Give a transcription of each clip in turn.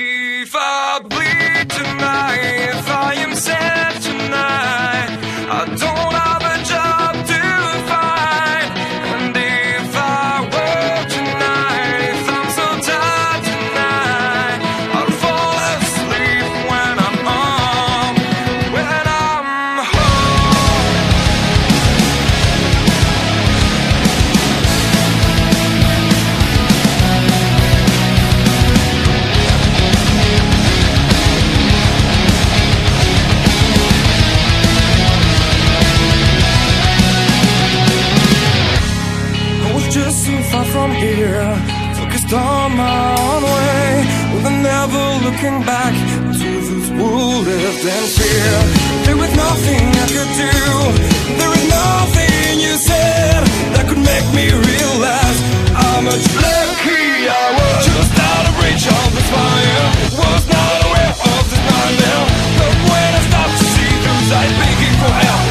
If I bleed tonight, if I am sad tonight, I don't. just on my own way With well, never looking back To those who lived in fear. There was nothing I could do. There was nothing you said That could make me realize How much lucky I was. Just out of reach of the fire Was not aware of this nightmare But when I stopped to see through I'd make for help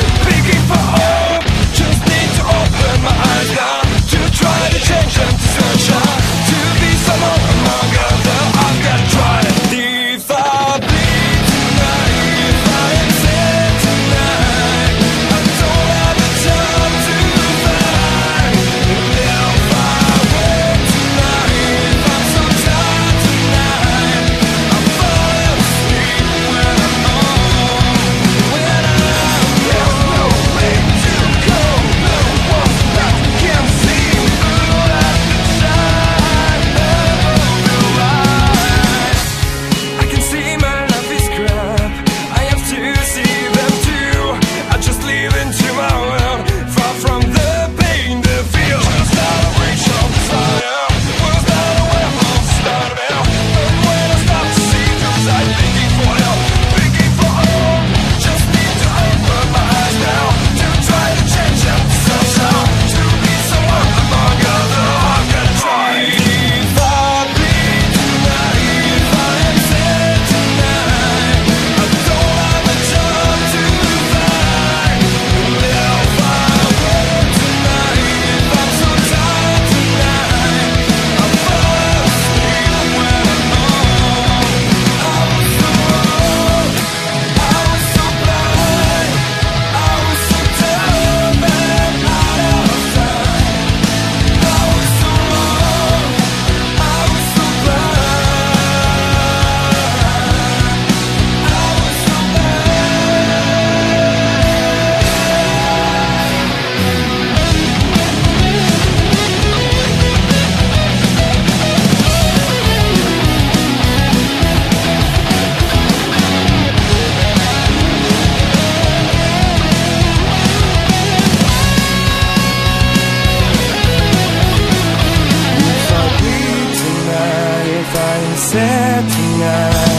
Sete setinhas.